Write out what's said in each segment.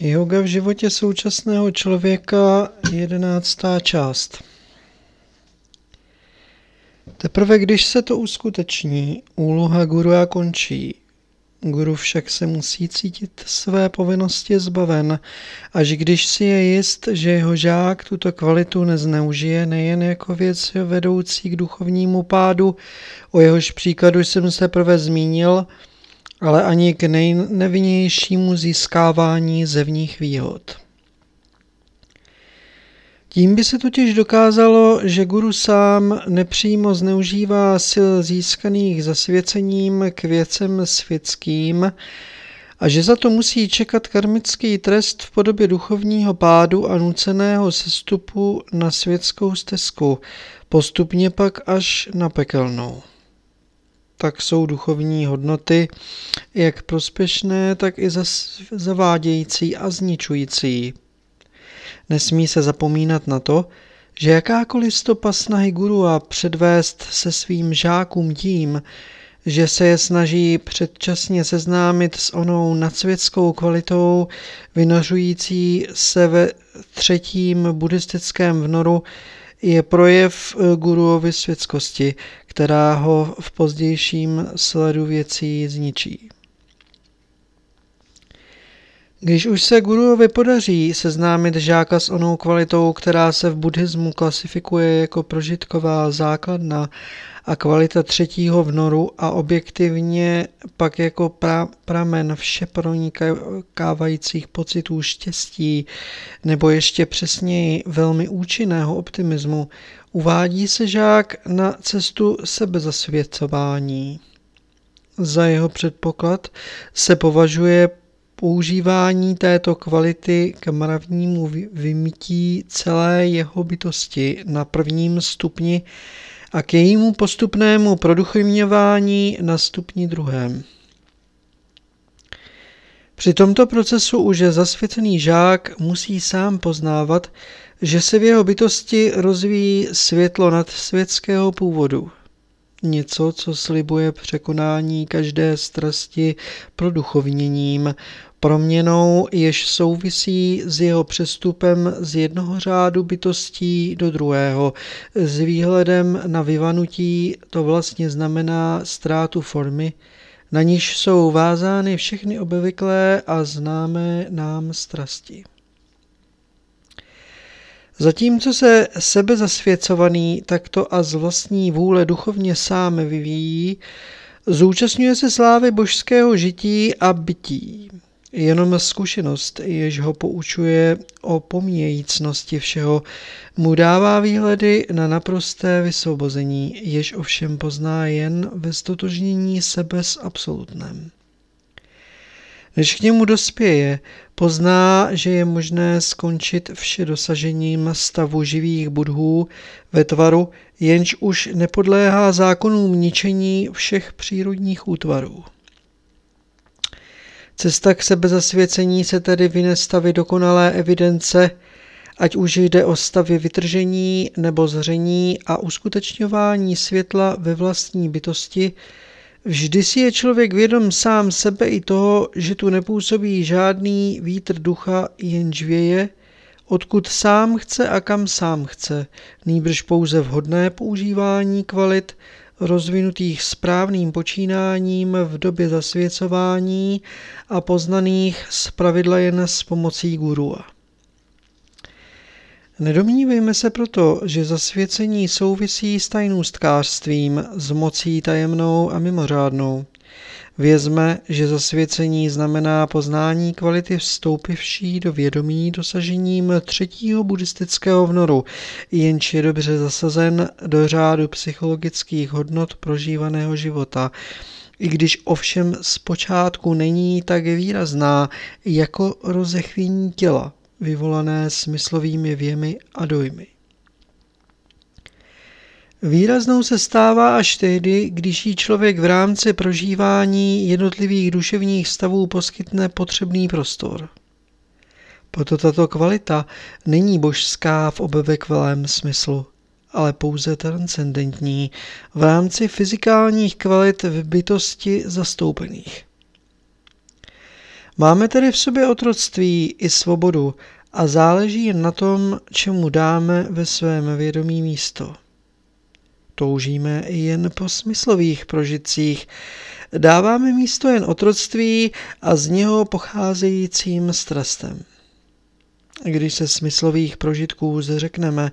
Yoga v životě současného člověka, jedenáctá část. Teprve když se to uskuteční, úloha gurua končí. Guru však se musí cítit své povinnosti zbaven, až když si je jist, že jeho žák tuto kvalitu nezneužije nejen jako věc vedoucí k duchovnímu pádu, o jehož příkladu jsem se prvé zmínil, ale ani k nejnevinnějšímu získávání zevních výhod. Tím by se totiž dokázalo, že guru sám nepřímo zneužívá sil získaných zasvěcením k věcem světským a že za to musí čekat karmický trest v podobě duchovního pádu a nuceného sestupu na světskou stezku, postupně pak až na pekelnou tak jsou duchovní hodnoty jak prospěšné, tak i zavádějící a zničující. Nesmí se zapomínat na to, že jakákoliv stopa snahy guru a předvést se svým žákům tím, že se je snaží předčasně seznámit s onou nadsvětskou kvalitou vynořující se ve třetím buddhistickém vnoru, je projev guruovy světskosti, která ho v pozdějším sledu věcí zničí. Když už se guruovi podaří seznámit žáka s onou kvalitou, která se v buddhismu klasifikuje jako prožitková základna a kvalita třetího vnoru a objektivně pak jako pra, pramen vše pronikávajících pocitů štěstí nebo ještě přesněji velmi účinného optimismu, uvádí se žák na cestu sebezasvěcování. Za jeho předpoklad se považuje používání této kvality k mravnímu vymytí celé jeho bytosti na prvním stupni a k jejímu postupnému produchivňování na stupni druhém. Při tomto procesu už je zasvěcený žák musí sám poznávat, že se v jeho bytosti rozvíjí světlo nad světského původu. Něco, co slibuje překonání každé strasti duchovněním, proměnou, jež souvisí s jeho přestupem z jednoho řádu bytostí do druhého. S výhledem na vyvanutí to vlastně znamená ztrátu formy, na níž jsou vázány všechny obvyklé a známé nám strasti. Zatímco se sebezasvěcovaný takto a z vlastní vůle duchovně sám vyvíjí, zúčastňuje se slávy božského žití a bytí. Jenom zkušenost, jež ho poučuje o pomíjejícnosti všeho, mu dává výhledy na naprosté vysvobození, jež ovšem pozná jen ve stotožnění sebe s absolutnem. Než k němu dospěje, pozná, že je možné skončit vše dosažením stavu živých budhů ve tvaru, jenž už nepodléhá zákonům ničení všech přírodních útvarů. Cesta k sebezasvěcení se tedy vyne stavy dokonalé evidence, ať už jde o stavy vytržení nebo zření a uskutečňování světla ve vlastní bytosti, Vždy si je člověk vědom sám sebe i toho, že tu nepůsobí žádný vítr ducha, jenž věje, odkud sám chce a kam sám chce, nýbrž pouze vhodné používání kvalit, rozvinutých správným počínáním v době zasvěcování a poznaných zpravidla jen s pomocí gurua. Nedomnívejme se proto, že zasvěcení souvisí s tajnůstkářstvím, s mocí tajemnou a mimořádnou. Vězme, že zasvěcení znamená poznání kvality vstoupivší do vědomí dosažením třetího buddhistického vnoru, jenž je dobře zasazen do řádu psychologických hodnot prožívaného života, i když ovšem zpočátku není tak výrazná jako rozechvění těla vyvolané smyslovými věmi a dojmy. Výraznou se stává až tehdy, když jí člověk v rámci prožívání jednotlivých duševních stavů poskytne potřebný prostor. Proto tato kvalita není božská v obvykvelém smyslu, ale pouze transcendentní v rámci fyzikálních kvalit v bytosti zastoupených. Máme tedy v sobě otroctví i svobodu a záleží jen na tom, čemu dáme ve svém vědomí místo. Toužíme jen po smyslových prožitcích, dáváme místo jen otroctví a z něho pocházejícím strastem. Když se smyslových prožitků zřekneme,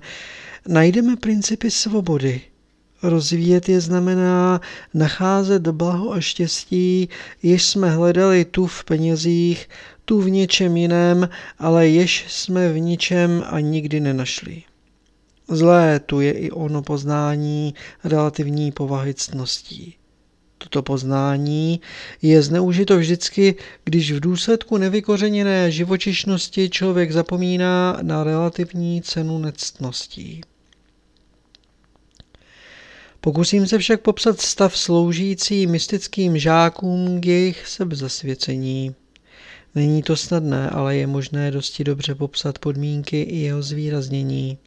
najdeme principy svobody. Rozvíjet je znamená nacházet blaho a štěstí, jež jsme hledali tu v penězích, tu v něčem jiném, ale jež jsme v ničem a nikdy nenašli. Zlé tu je i ono poznání relativní povahy ctností. Toto poznání je zneužito vždycky, když v důsledku nevykořeněné živočišnosti člověk zapomíná na relativní cenu nectností. Pokusím se však popsat stav sloužící mystickým žákům k jejich sebezasvěcení. Není to snadné, ale je možné dosti dobře popsat podmínky i jeho zvýraznění.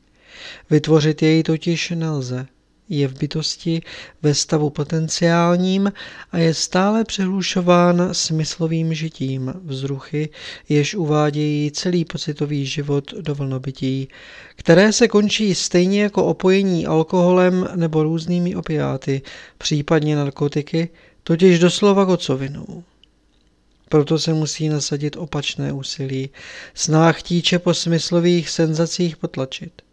Vytvořit jej totiž nelze. Je v bytosti ve stavu potenciálním a je stále přehlušován smyslovým žitím, vzruchy, jež uvádějí celý pocitový život do vlnobytí, které se končí stejně jako opojení alkoholem nebo různými opiáty, případně narkotiky, totiž doslova kocovinou. Proto se musí nasadit opačné úsilí, snách tíče po smyslových senzacích potlačit.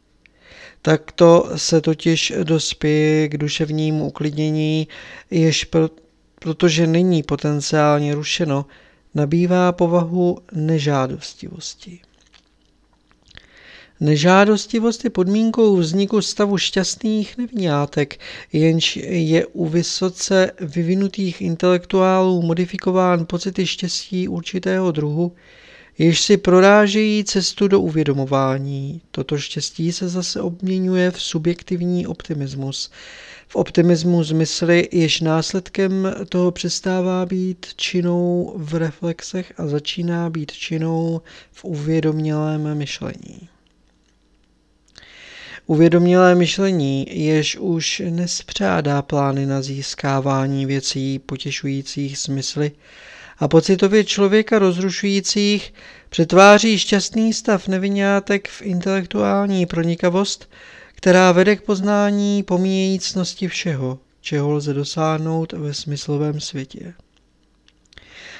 Takto se totiž dospěje k duševnímu uklidnění, jež pro, protože není potenciálně rušeno, nabývá povahu nežádostivosti. Nežádostivost je podmínkou vzniku stavu šťastných nevňátek, jenž je u vysoce vyvinutých intelektuálů modifikován pocity štěstí určitého druhu, jež si prorážejí cestu do uvědomování. Toto štěstí se zase obměňuje v subjektivní optimismus. V optimismu zmysly, jež následkem toho přestává být činou v reflexech a začíná být činou v uvědomělém myšlení. Uvědomělé myšlení, jež už nespřádá plány na získávání věcí potěšujících smysly, a pocitově člověka rozrušujících přetváří šťastný stav nevinátek v intelektuální pronikavost, která vede k poznání pomíjejícnosti všeho, čeho lze dosáhnout ve smyslovém světě.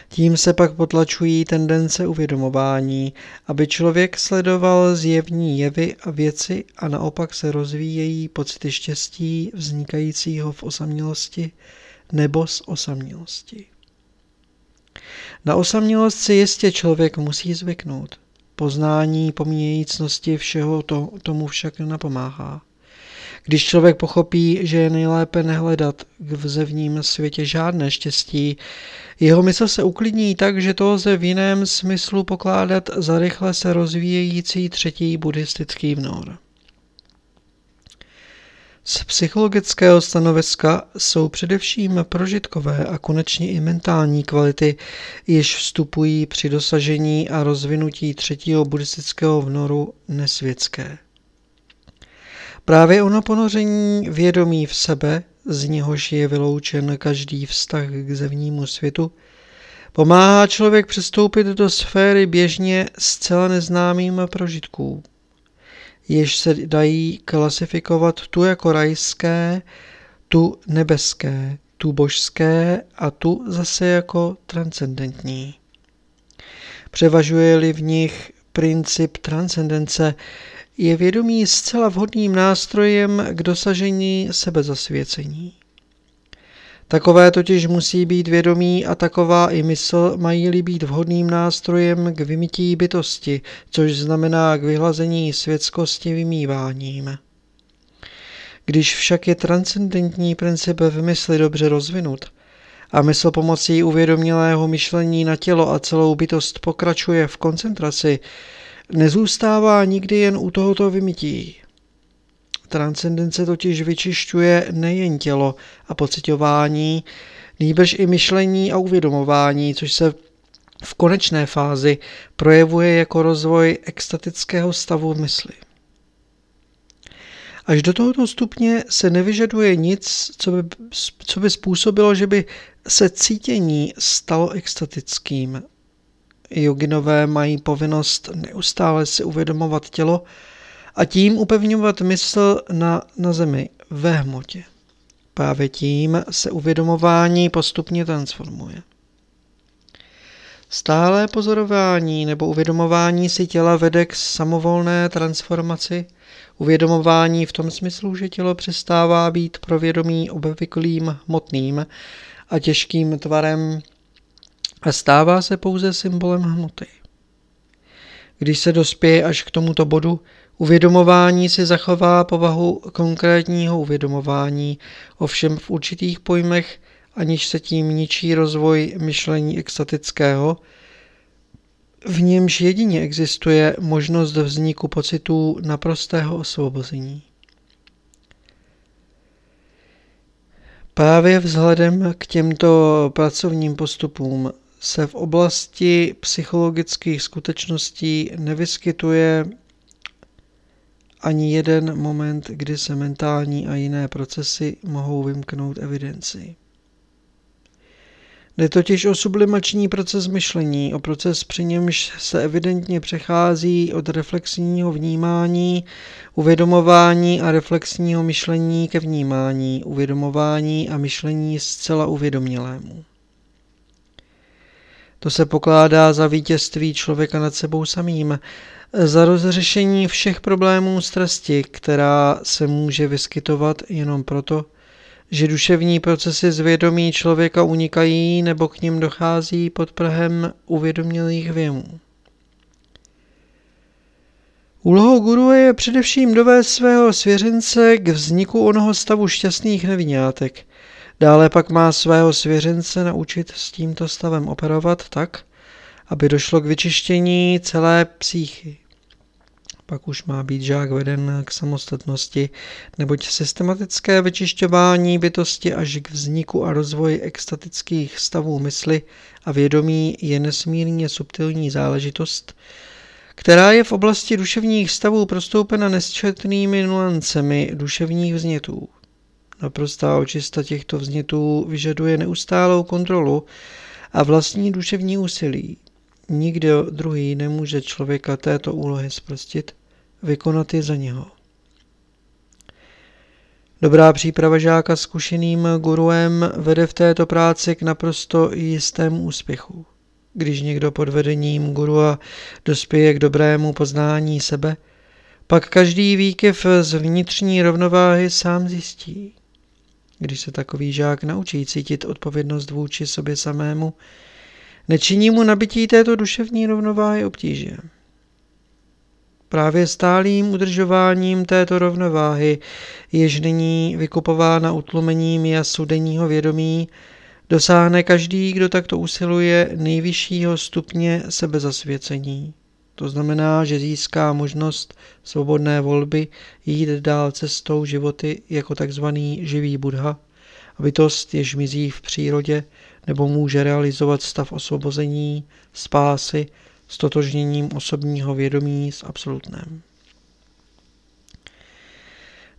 Tím se pak potlačují tendence uvědomování, aby člověk sledoval zjevní jevy a věci a naopak se rozvíjejí pocity štěstí vznikajícího v osamělosti nebo z osamělosti. Na osamělost si jistě člověk musí zvyknout. Poznání pomíjejícnosti všeho to, tomu však nenapomáhá. Když člověk pochopí, že je nejlépe nehledat v zevním světě žádné štěstí, jeho mysl se uklidní tak, že to lze v jiném smyslu pokládat za rychle se rozvíjející třetí buddhistický vnor. Z psychologického stanoviska jsou především prožitkové a konečně i mentální kvality, jež vstupují při dosažení a rozvinutí třetího buddhistického vnoru nesvětské. Právě ono ponoření vědomí v sebe, z něhož je vyloučen každý vztah k zevnímu světu, pomáhá člověk přestoupit do sféry běžně zcela neznámým prožitků jež se dají klasifikovat tu jako rajské, tu nebeské, tu božské a tu zase jako transcendentní. Převažuje-li v nich princip transcendence, je vědomí zcela vhodným nástrojem k dosažení sebezasvěcení. Takové totiž musí být vědomí a taková i mysl mají-li být vhodným nástrojem k vymytí bytosti, což znamená k vyhlazení světskosti vymýváním. Když však je transcendentní princip v mysli dobře rozvinut a mysl pomocí uvědomělého myšlení na tělo a celou bytost pokračuje v koncentraci, nezůstává nikdy jen u tohoto vymytí. Transcendence totiž vyčišťuje nejen tělo a pocitování, nýbrž i myšlení a uvědomování, což se v konečné fázi projevuje jako rozvoj extatického stavu v mysli. Až do tohoto stupně se nevyžaduje nic, co by, co by způsobilo, že by se cítění stalo extatickým. Joginové mají povinnost neustále si uvědomovat tělo a tím upevňovat mysl na, na zemi, ve hmotě. Právě tím se uvědomování postupně transformuje. Stále pozorování nebo uvědomování si těla vede k samovolné transformaci, uvědomování v tom smyslu, že tělo přestává být pro vědomí obvyklým hmotným a těžkým tvarem a stává se pouze symbolem hmoty. Když se dospěje až k tomuto bodu, uvědomování si zachová povahu konkrétního uvědomování, ovšem v určitých pojmech, aniž se tím ničí rozvoj myšlení extatického, v němž jedině existuje možnost vzniku pocitů naprostého osvobození. Právě vzhledem k těmto pracovním postupům se v oblasti psychologických skutečností nevyskytuje ani jeden moment, kdy se mentální a jiné procesy mohou vymknout evidenci. Jde totiž o sublimační proces myšlení, o proces při němž se evidentně přechází od reflexního vnímání, uvědomování a reflexního myšlení ke vnímání, uvědomování a myšlení zcela uvědomělému. To se pokládá za vítězství člověka nad sebou samým, za rozřešení všech problémů strasti, která se může vyskytovat jenom proto, že duševní procesy zvědomí člověka unikají nebo k ním dochází pod prahem uvědomělých věmů. Úlohou guru je především dovést svého svěřence k vzniku onoho stavu šťastných nevinátek. Dále pak má svého svěřence naučit s tímto stavem operovat tak, aby došlo k vyčištění celé psychy. Pak už má být žák veden k samostatnosti, neboť systematické vyčišťování bytosti až k vzniku a rozvoji extatických stavů mysli a vědomí je nesmírně subtilní záležitost, která je v oblasti duševních stavů prostoupena nesčetnými nuancemi duševních vznětů. Naprostá očista těchto vznětů vyžaduje neustálou kontrolu a vlastní duševní úsilí. Nikdo druhý nemůže člověka této úlohy zprostit, vykonat je za něho. Dobrá příprava žáka zkušeným guruem vede v této práci k naprosto jistému úspěchu. Když někdo pod vedením gurua dospěje k dobrému poznání sebe, pak každý výkyv z vnitřní rovnováhy sám zjistí. Když se takový žák naučí cítit odpovědnost vůči sobě samému, nečiní mu nabití této duševní rovnováhy obtíže. Právě stálým udržováním této rovnováhy, jež nyní vykupována utlumením jasu denního vědomí, dosáhne každý, kdo takto usiluje nejvyššího stupně sebezasvěcení. To znamená, že získá možnost svobodné volby jít dál cestou životy jako takzvaný živý Buddha, bytost, jež mizí v přírodě nebo může realizovat stav osvobození, spásy, stotožněním osobního vědomí s absolutnem.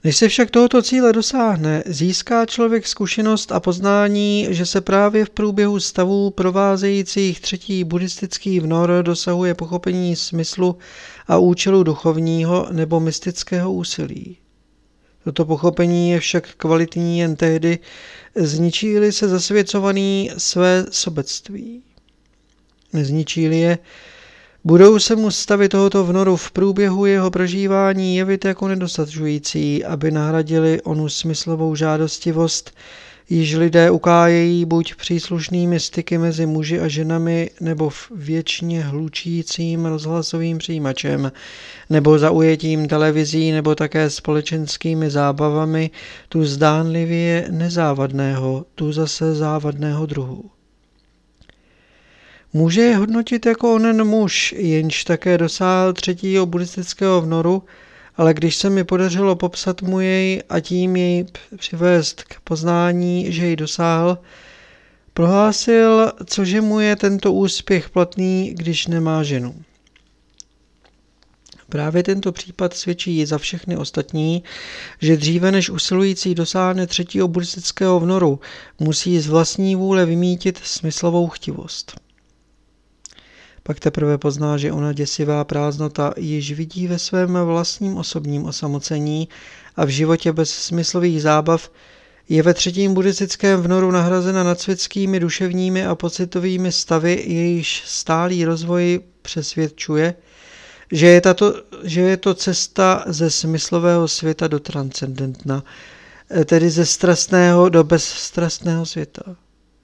Než se však tohoto cíle dosáhne, získá člověk zkušenost a poznání, že se právě v průběhu stavů provázejících třetí buddhistický vnor dosahuje pochopení smyslu a účelu duchovního nebo mystického úsilí. Toto pochopení je však kvalitní jen tehdy, zničí-li se zasvěcovaný své sobectví. Nezničí-li je, Budou se mu stavy tohoto vnoru v průběhu jeho prožívání jevit jako nedostačující, aby nahradili onu smyslovou žádostivost, již lidé ukájejí buď příslušnými styky mezi muži a ženami, nebo věčně hlučícím rozhlasovým přijímačem, nebo zaujetím televizí, nebo také společenskými zábavami, tu zdánlivě nezávadného, tu zase závadného druhu. Může je hodnotit jako onen muž, jenž také dosáhl třetího buddhistického vnoru, ale když se mi podařilo popsat mu jej a tím jej přivést k poznání, že ji dosáhl, prohlásil, cože mu je tento úspěch platný, když nemá ženu. Právě tento případ svědčí za všechny ostatní, že dříve než usilující dosáhne třetího buddhistického vnoru, musí z vlastní vůle vymítit smyslovou chtivost. Pak teprve pozná, že ona děsivá prázdnota již vidí ve svém vlastním osobním osamocení a v životě bez smyslových zábav je ve třetím buddhistickém vnoru nahrazena nadsvětskými duševními a pocitovými stavy, jejíž stálý rozvoj přesvědčuje, že je, tato, že je to cesta ze smyslového světa do transcendentna, tedy ze strastného do bezstrastného světa.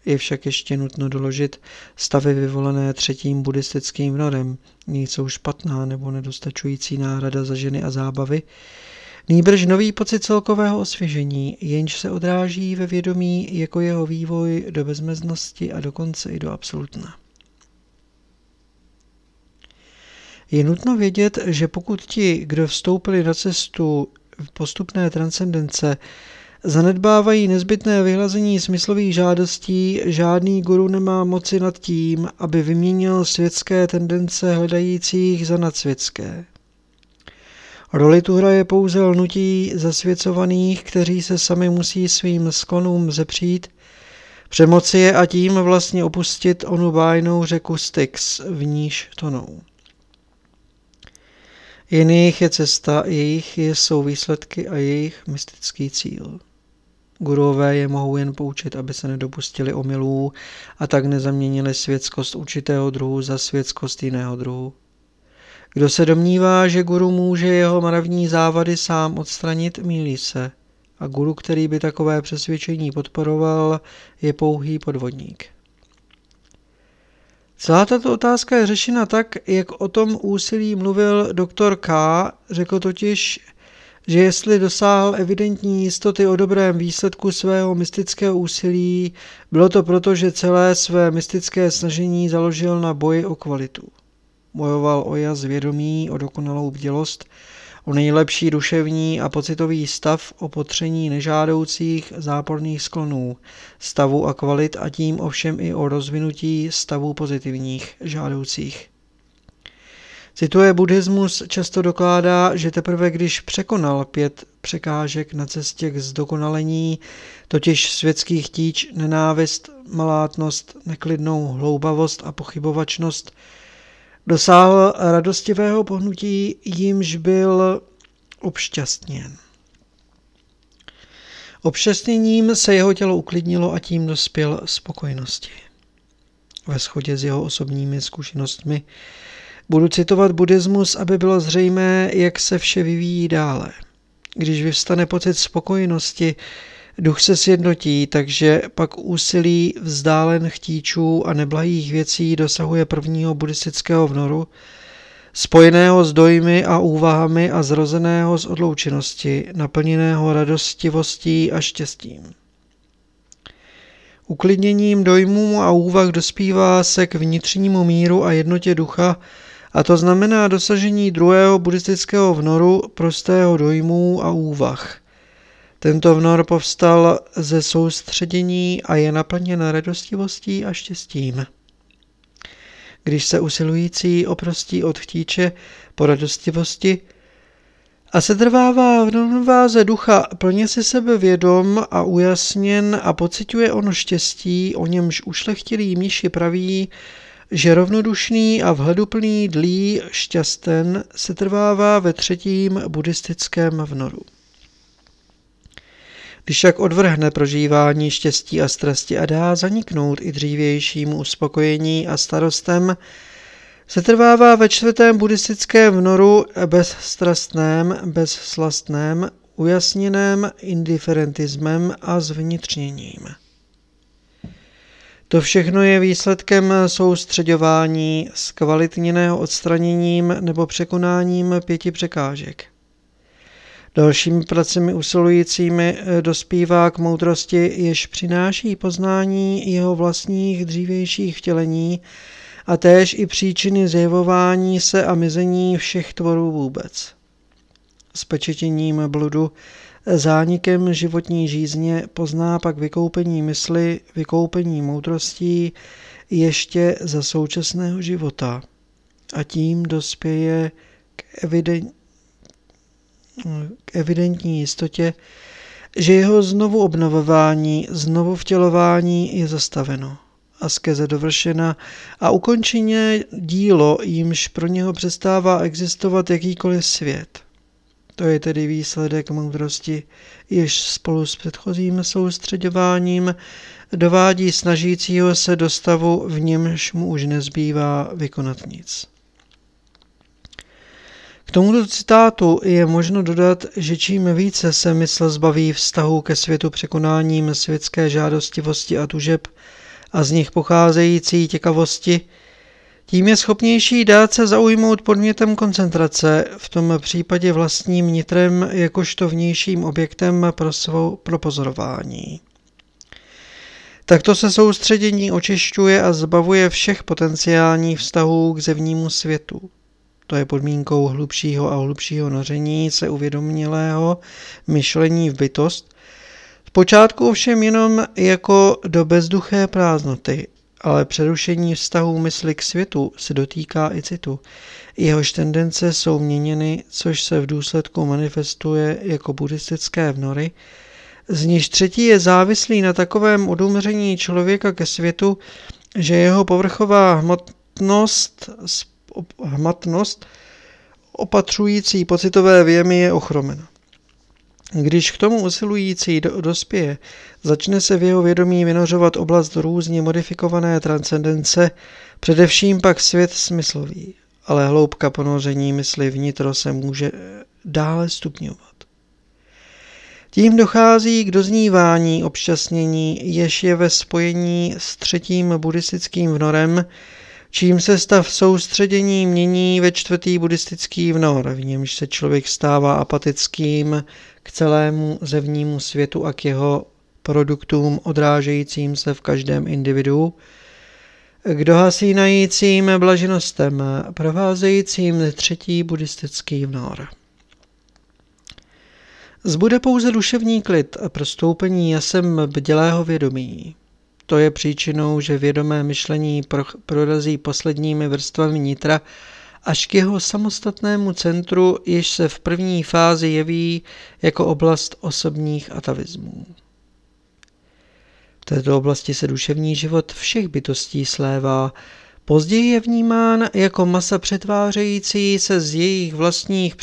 Je však ještě nutno doložit stavy vyvolané třetím buddhistickým vnorem, nejsou špatná nebo nedostačující náhrada za ženy a zábavy, Nýbrž nový pocit celkového osvěžení, jenž se odráží ve vědomí jako jeho vývoj do bezmeznosti a dokonce i do absolutna. Je nutno vědět, že pokud ti, kdo vstoupili na cestu v postupné transcendence, zanedbávají nezbytné vyhlazení smyslových žádostí, žádný guru nemá moci nad tím, aby vyměnil světské tendence hledajících za nadsvětské. Roli tu hraje pouze lnutí zasvěcovaných, kteří se sami musí svým sklonům zepřít, přemoci je a tím vlastně opustit onu bájnou řeku Styx, v níž tonou. Jen jejich je cesta, jejich jsou výsledky a jejich mystický cíl. Gurové je mohou jen poučit, aby se nedopustili omylů a tak nezaměnili světskost určitého druhu za světskost jiného druhu. Kdo se domnívá, že guru může jeho mravní závady sám odstranit, mílí se. A guru, který by takové přesvědčení podporoval, je pouhý podvodník. Celá tato otázka je řešena tak, jak o tom úsilí mluvil doktor K. Řekl totiž, že jestli dosáhl evidentní jistoty o dobrém výsledku svého mystického úsilí, bylo to proto, že celé své mystické snažení založil na boji o kvalitu. Bojoval o jas vědomí, o dokonalou bdělost, o nejlepší duševní a pocitový stav, o potření nežádoucích záporných sklonů, stavu a kvalit a tím ovšem i o rozvinutí stavů pozitivních, žádoucích. Cituje buddhismus často dokládá, že teprve když překonal pět překážek na cestě k zdokonalení, totiž světských tíč, nenávist, malátnost, neklidnou hloubavost a pochybovačnost, dosáhl radostivého pohnutí, jímž byl obšťastněn. Obšťastněním se jeho tělo uklidnilo a tím dospěl spokojenosti. Ve shodě s jeho osobními zkušenostmi budu citovat buddhismus, aby bylo zřejmé, jak se vše vyvíjí dále. Když vyvstane pocit spokojenosti, Duch se sjednotí, takže pak úsilí vzdálen chtíčů a neblahých věcí dosahuje prvního buddhistického vnoru, spojeného s dojmy a úvahami a zrozeného z odloučenosti, naplněného radostivostí a štěstím. Uklidněním dojmů a úvah dospívá se k vnitřnímu míru a jednotě ducha, a to znamená dosažení druhého buddhistického vnoru prostého dojmů a úvah – tento vnor povstal ze soustředění a je naplněn radostivostí a štěstím. Když se usilující oprostí od chtíče po radostivosti a se trvává v rovnováze ducha, plně si sebe vědom a ujasněn a pociťuje ono štěstí, o němž ušlechtilý míši praví, že rovnodušný a vhleduplný dlí šťasten se trvává ve třetím buddhistickém vnoru. Když však odvrhne prožívání štěstí a strasti a dá zaniknout i dřívějšímu uspokojení a starostem, se trvává ve čtvrtém buddhistickém vnoru bezstrastném, bezslastném, ujasněném indiferentismem a zvnitřněním. To všechno je výsledkem soustředování s kvalitněného odstraněním nebo překonáním pěti překážek. Dalšími pracemi usilujícími eh, dospívá k moudrosti, jež přináší poznání jeho vlastních dřívějších vtělení a též i příčiny zjevování se a mizení všech tvorů vůbec. S pečetěním bludu, zánikem životní žízně pozná pak vykoupení mysli, vykoupení moudrostí ještě za současného života a tím dospěje k evidentní k evidentní jistotě, že jeho znovu obnovování, znovu vtělování je zastaveno askeze dovršena a ukončeně dílo, jímž pro něho přestává existovat jakýkoliv svět. To je tedy výsledek moudrosti, jež spolu s předchozím soustředováním dovádí snažícího se do stavu, v němž mu už nezbývá vykonat nic. K tomuto citátu je možno dodat, že čím více se mysl zbaví vztahu ke světu překonáním světské žádostivosti a tužeb a z nich pocházející těkavosti, tím je schopnější dát se zaujmout podmětem koncentrace, v tom případě vlastním nitrem jakožto vnějším objektem pro, svou, pro pozorování. Takto se soustředění očišťuje a zbavuje všech potenciálních vztahů k zevnímu světu. To je podmínkou hlubšího a hlubšího noření se uvědomilého myšlení v bytost, Zpočátku ovšem jenom jako do bezduché prázdnoty, ale přerušení vztahu mysli k světu se dotýká i citu. Jehož tendence jsou měněny, což se v důsledku manifestuje jako buddhistické vnory, z níž třetí je závislý na takovém odumření člověka ke světu, že jeho povrchová hmotnost, hmatnost opatřující pocitové věmy je ochromena. Když k tomu usilující do, dospěje, začne se v jeho vědomí vynořovat oblast různě modifikované transcendence, především pak svět smyslový, ale hloubka ponoření mysli vnitro se může dále stupňovat. Tím dochází k doznívání obšťastnění, jež je ve spojení s třetím buddhistickým vnorem, čím se stav soustředění mění ve čtvrtý buddhistický vnor, v němž se člověk stává apatickým k celému zevnímu světu a k jeho produktům odrážejícím se v každém individu, k dohasínajícím blaženostem, provázejícím třetí buddhistický vnor. Zbude pouze duševní klid a prostoupení jasem bdělého vědomí. To je příčinou, že vědomé myšlení prorazí posledními vrstvami nitra až k jeho samostatnému centru, jež se v první fázi jeví jako oblast osobních atavismů. V této oblasti se duševní život všech bytostí slévá, později je vnímán jako masa přetvářející se z jejich vlastních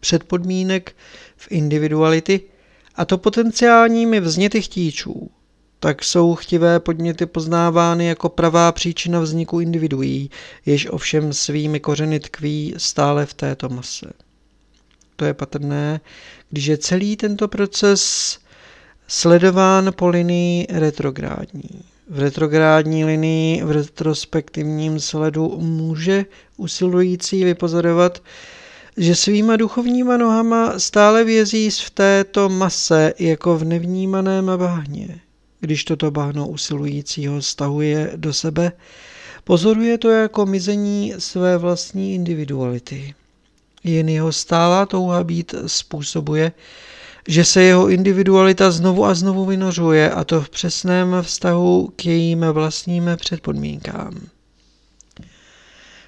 předpodmínek v individuality, a to potenciálními vzněty chtíčů tak jsou chtivé podněty poznávány jako pravá příčina vzniku individuí, jež ovšem svými kořeny tkví stále v této mase. To je patrné, když je celý tento proces sledován po linii retrográdní. V retrográdní linii v retrospektivním sledu může usilující vypozorovat, že svýma duchovníma nohama stále vězí v této mase jako v nevnímaném bahně když toto bahno usilujícího stahuje do sebe, pozoruje to jako mizení své vlastní individuality. Jen jeho stálá touha být způsobuje, že se jeho individualita znovu a znovu vynořuje a to v přesném vztahu k jejím vlastním předpodmínkám.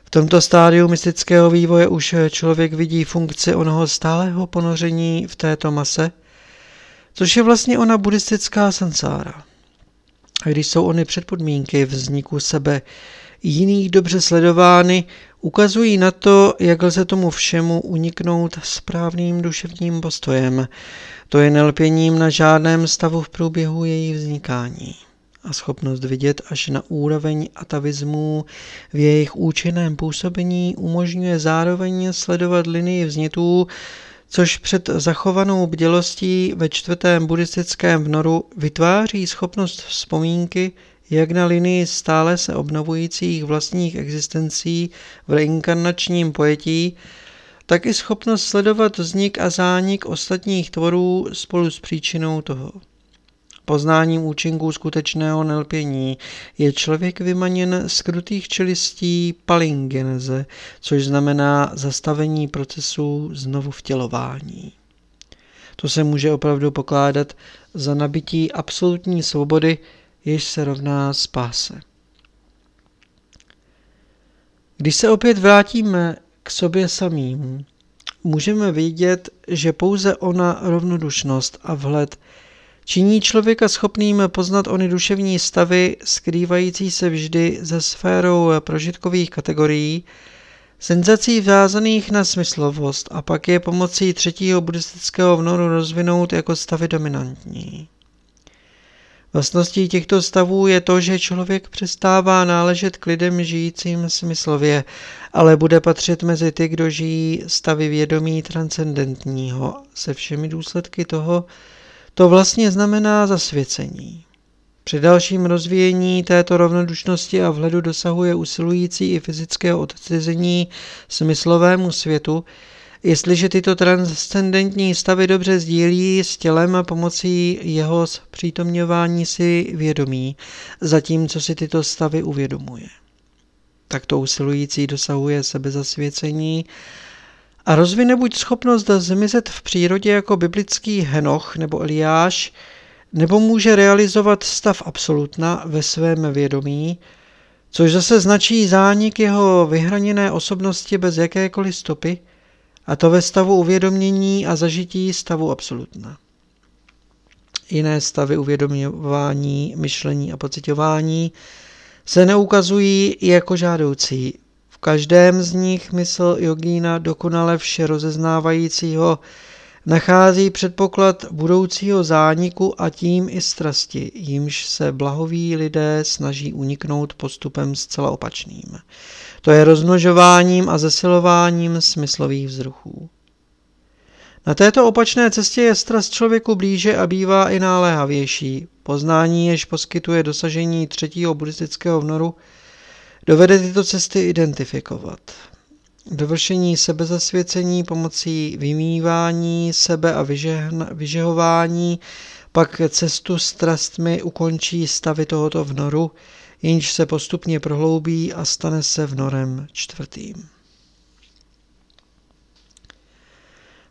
V tomto stádiu mystického vývoje už člověk vidí funkci onoho stálého ponoření v této mase – což je vlastně ona buddhistická sansára. A když jsou ony předpodmínky vzniku sebe jiných dobře sledovány, ukazují na to, jak lze tomu všemu uniknout správným duševním postojem, to je nelpěním na žádném stavu v průběhu její vznikání a schopnost vidět až na úroveň atavismů v jejich účinném působení umožňuje zároveň sledovat linii vznětů což před zachovanou bdělostí ve čtvrtém buddhistickém vnoru vytváří schopnost vzpomínky jak na linii stále se obnovujících vlastních existencí v reinkarnačním pojetí, tak i schopnost sledovat vznik a zánik ostatních tvorů spolu s příčinou toho. Poznáním účinků skutečného nelpění je člověk vymaněn z krutých čelistí palingeneze, což znamená zastavení procesu znovu vtělování. To se může opravdu pokládat za nabití absolutní svobody, jež se rovná spáse. Když se opět vrátíme k sobě samým, můžeme vidět, že pouze ona rovnodušnost a vhled Činí člověka schopným poznat ony duševní stavy, skrývající se vždy ze sférou prožitkových kategorií, senzací vázaných na smyslovost a pak je pomocí třetího buddhistického vnoru rozvinout jako stavy dominantní. Vlastností těchto stavů je to, že člověk přestává náležet k lidem žijícím smyslově, ale bude patřit mezi ty, kdo žijí stavy vědomí transcendentního se všemi důsledky toho, to vlastně znamená zasvěcení. Při dalším rozvíjení této rovnodušnosti a vhledu dosahuje usilující i fyzického odcizení smyslovému světu, jestliže tyto transcendentní stavy dobře sdílí s tělem a pomocí jeho přítomňování si vědomí, zatímco si tyto stavy uvědomuje. Takto usilující dosahuje sebezasvěcení a rozvine buď schopnost zmizet v přírodě jako biblický Henoch nebo Eliáš, nebo může realizovat stav absolutna ve svém vědomí, což zase značí zánik jeho vyhraněné osobnosti bez jakékoliv stopy, a to ve stavu uvědomění a zažití stavu absolutna. Jiné stavy uvědomování, myšlení a pocitování se neukazují jako žádoucí, každém z nich mysl jogína dokonale vše rozeznávajícího nachází předpoklad budoucího zániku a tím i strasti, jimž se blahoví lidé snaží uniknout postupem zcela opačným. To je rozmnožováním a zesilováním smyslových vzruchů. Na této opačné cestě je strast člověku blíže a bývá i náléhavější. Poznání, jež poskytuje dosažení třetího buddhistického vnoru, dovede tyto cesty identifikovat. Dovršení sebezasvěcení pomocí vymývání sebe a vyžehování pak cestu strastmi ukončí stavy tohoto vnoru, jenž se postupně prohloubí a stane se vnorem čtvrtým.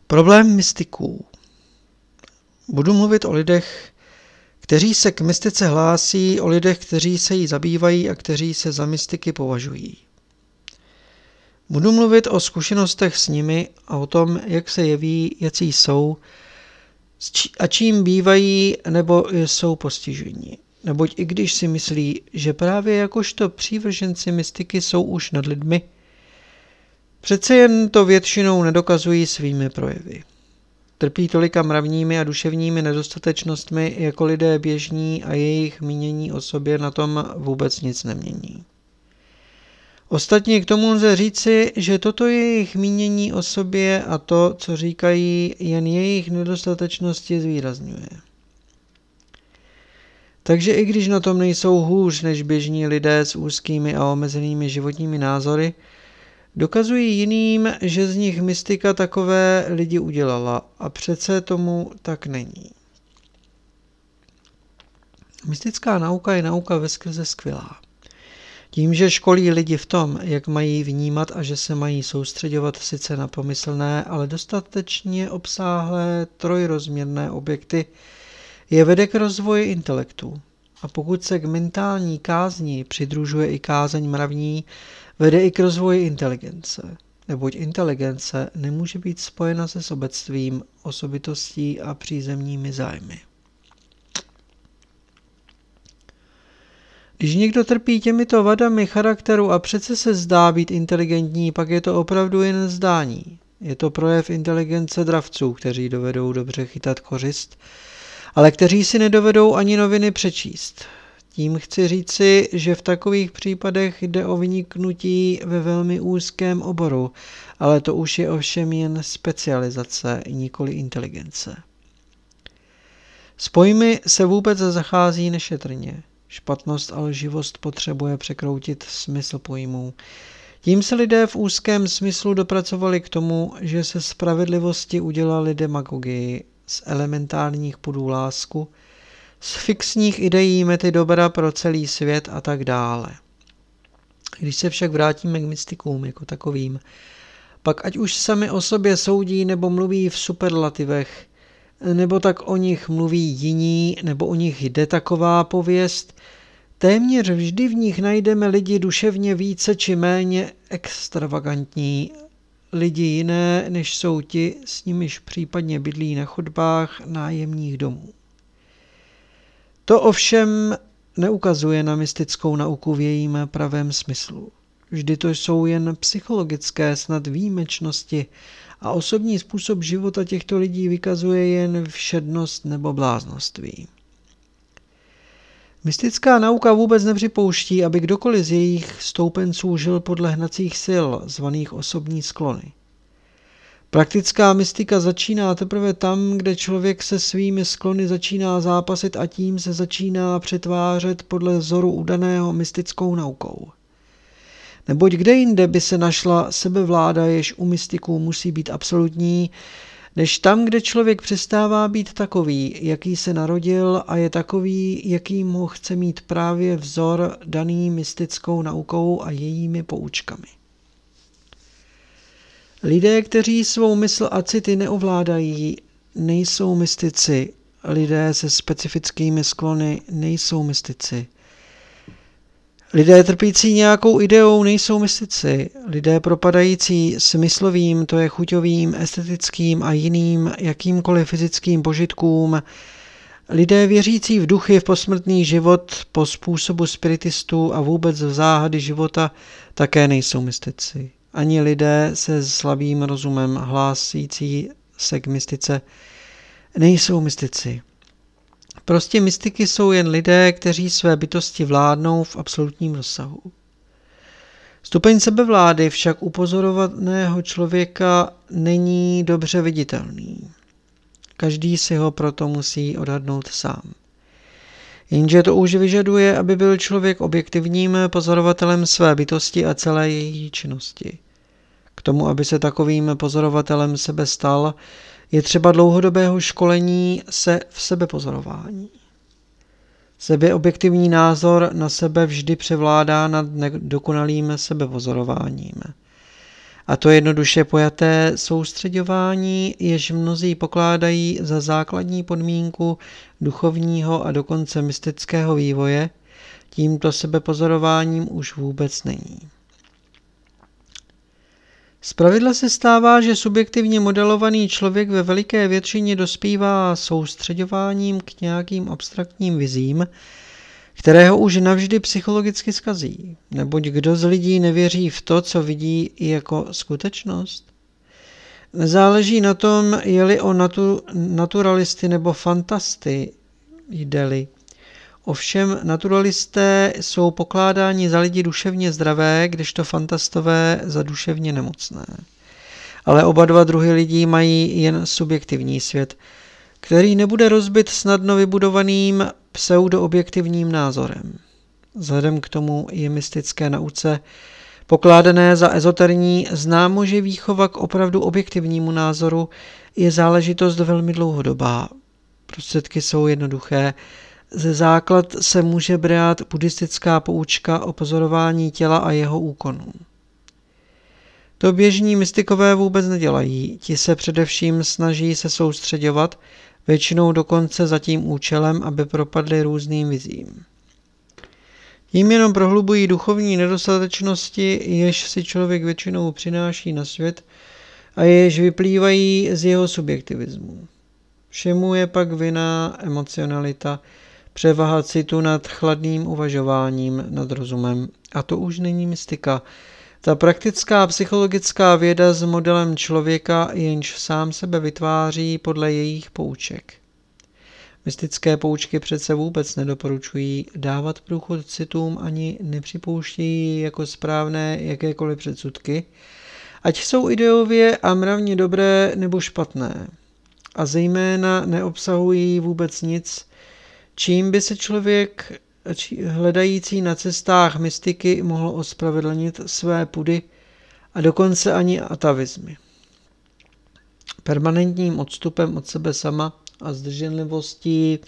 Problém mystiků. Budu mluvit o lidech, kteří se k mystice hlásí o lidech, kteří se jí zabývají a kteří se za mystiky považují. Budu mluvit o zkušenostech s nimi a o tom, jak se jeví, jací jsou a čím bývají nebo jsou postižení. Neboť i když si myslí, že právě jakožto přívrženci mystiky jsou už nad lidmi, přece jen to většinou nedokazují svými projevy. Trpí tolika mravními a duševními nedostatečnostmi jako lidé běžní a jejich mínění o sobě na tom vůbec nic nemění. Ostatně k tomu lze říci, že toto je jejich mínění o sobě a to, co říkají, jen jejich nedostatečnosti zvýrazňuje. Takže i když na tom nejsou hůř než běžní lidé s úzkými a omezenými životními názory, Dokazují jiným, že z nich mystika takové lidi udělala a přece tomu tak není. Mystická nauka je nauka ve skrze skvělá. Tím, že školí lidi v tom, jak mají vnímat a že se mají soustředovat sice na pomyslné, ale dostatečně obsáhlé trojrozměrné objekty, je vede k rozvoji intelektu. A pokud se k mentální kázni přidružuje i kázeň mravní, vede i k rozvoji inteligence, neboť inteligence nemůže být spojena se sobectvím, osobitostí a přízemními zájmy. Když někdo trpí těmito vadami charakteru a přece se zdá být inteligentní, pak je to opravdu jen zdání. Je to projev inteligence dravců, kteří dovedou dobře chytat kořist, ale kteří si nedovedou ani noviny přečíst. Tím chci říci, že v takových případech jde o vyniknutí ve velmi úzkém oboru, ale to už je ovšem jen specializace, nikoli inteligence. S pojmy se vůbec zachází nešetrně. Špatnost a lživost potřebuje překroutit smysl pojmů. Tím se lidé v úzkém smyslu dopracovali k tomu, že se spravedlivosti udělali demagogii, z elementárních pudů lásku, z fixních ideí mety dobra pro celý svět a tak dále. Když se však vrátíme k mystikům jako takovým, pak ať už sami o sobě soudí nebo mluví v superlativech, nebo tak o nich mluví jiní, nebo o nich jde taková pověst, téměř vždy v nich najdeme lidi duševně více či méně extravagantní, lidi jiné, než jsou ti, s nimiž případně bydlí na chodbách nájemních domů. To ovšem neukazuje na mystickou nauku v jejím pravém smyslu. Vždy to jsou jen psychologické snad výjimečnosti a osobní způsob života těchto lidí vykazuje jen všednost nebo bláznoství. Mystická nauka vůbec nepřipouští, aby kdokoliv z jejich stoupenců žil podle hnacích sil, zvaných osobní sklony. Praktická mystika začíná teprve tam, kde člověk se svými sklony začíná zápasit a tím se začíná přetvářet podle vzoru udaného mystickou naukou. Neboť kde jinde by se našla sebevláda, jež u mystiků musí být absolutní, než tam, kde člověk přestává být takový, jaký se narodil a je takový, jakým ho chce mít právě vzor daný mystickou naukou a jejími poučkami. Lidé, kteří svou mysl a city neovládají, nejsou mystici. Lidé se specifickými sklony nejsou mystici. Lidé trpící nějakou ideou nejsou mystici. Lidé propadající smyslovým, to je chuťovým, estetickým a jiným jakýmkoliv fyzickým požitkům, lidé věřící v duchy, v posmrtný život po způsobu spiritistů a vůbec v záhady života také nejsou mystici. Ani lidé se slabým rozumem hlásící se k mystice nejsou mystici. Prostě mystiky jsou jen lidé, kteří své bytosti vládnou v absolutním rozsahu. Stupeň sebevlády však upozorovaného člověka není dobře viditelný. Každý si ho proto musí odhadnout sám. Jenže to už vyžaduje, aby byl člověk objektivním pozorovatelem své bytosti a celé její činnosti. K tomu, aby se takovým pozorovatelem sebe stal, je třeba dlouhodobého školení se v sebepozorování. Sebeobjektivní názor na sebe vždy převládá nad dokonalým sebepozorováním. A to jednoduše pojaté soustředování, jež mnozí pokládají za základní podmínku duchovního a dokonce mystického vývoje, tímto sebepozorováním už vůbec není. Zpravidla se stává, že subjektivně modelovaný člověk ve veliké většině dospívá soustředováním k nějakým abstraktním vizím, kterého už navždy psychologicky skazí. Neboť kdo z lidí nevěří v to, co vidí jako skutečnost? Nezáleží na tom, je-li o natu, naturalisty nebo fantasty jde-li. Ovšem naturalisté jsou pokládáni za lidi duševně zdravé, kdežto fantastové za duševně nemocné. Ale oba dva druhy lidí mají jen subjektivní svět, který nebude rozbit snadno vybudovaným pseudoobjektivním názorem. Vzhledem k tomu je mystické nauce pokládané za ezoterní známo, že výchova k opravdu objektivnímu názoru je záležitost velmi dlouhodobá. Prostředky jsou jednoduché, ze základ se může brát buddhistická poučka o pozorování těla a jeho úkonů. To běžní mystikové vůbec nedělají, ti se především snaží se soustředovat, většinou dokonce za tím účelem, aby propadli různým vizím. Tím jenom prohlubují duchovní nedostatečnosti, jež si člověk většinou přináší na svět a jež vyplývají z jeho subjektivismu. Všemu je pak vina emocionalita, převaha citu nad chladným uvažováním nad rozumem. A to už není mystika. Ta praktická psychologická věda s modelem člověka, jenž sám sebe vytváří podle jejich pouček. Mystické poučky přece vůbec nedoporučují dávat průchod citům ani nepřipouštějí jako správné jakékoliv předsudky, ať jsou ideově a mravně dobré nebo špatné. A zejména neobsahují vůbec nic, Čím by se člověk hledající na cestách mystiky mohl ospravedlnit své pudy a dokonce ani atavizmy. Permanentním odstupem od sebe sama a zdrženlivostí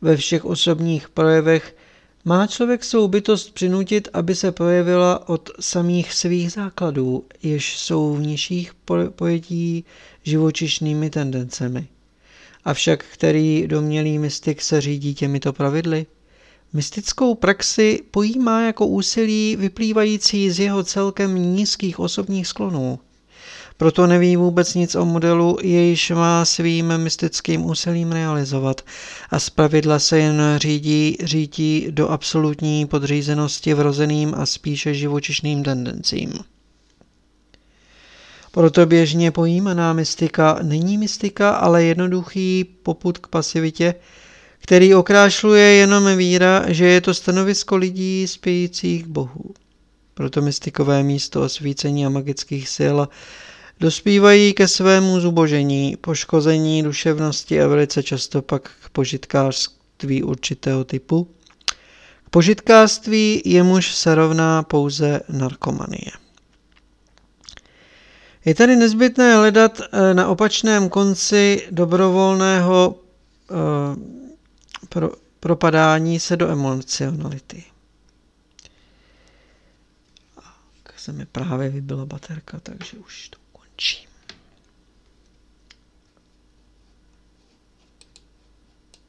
ve všech osobních projevech má člověk svou bytost přinutit, aby se projevila od samých svých základů, jež jsou v nižších pojetí živočišnými tendencemi. Avšak který domělý mystik se řídí těmito pravidly? Mystickou praxi pojímá jako úsilí vyplývající z jeho celkem nízkých osobních sklonů. Proto neví vůbec nic o modelu, jejíž má svým mystickým úsilím realizovat a zpravidla se jen řídí, řídí do absolutní podřízenosti vrozeným a spíše živočišným tendencím. Proto běžně pojímaná mystika není mystika, ale jednoduchý poput k pasivitě, který okrášluje jenom víra, že je to stanovisko lidí spějících k Bohu. Proto mystikové místo osvícení a magických sil dospívají ke svému zubožení, poškození duševnosti a velice často pak k požitkářství určitého typu. K požitkářství jemuž se rovná pouze narkomanie. Je tady nezbytné hledat eh, na opačném konci dobrovolného uh, pro, propadání se do emocionality. Tak se mi právě vybila baterka, takže už to končím.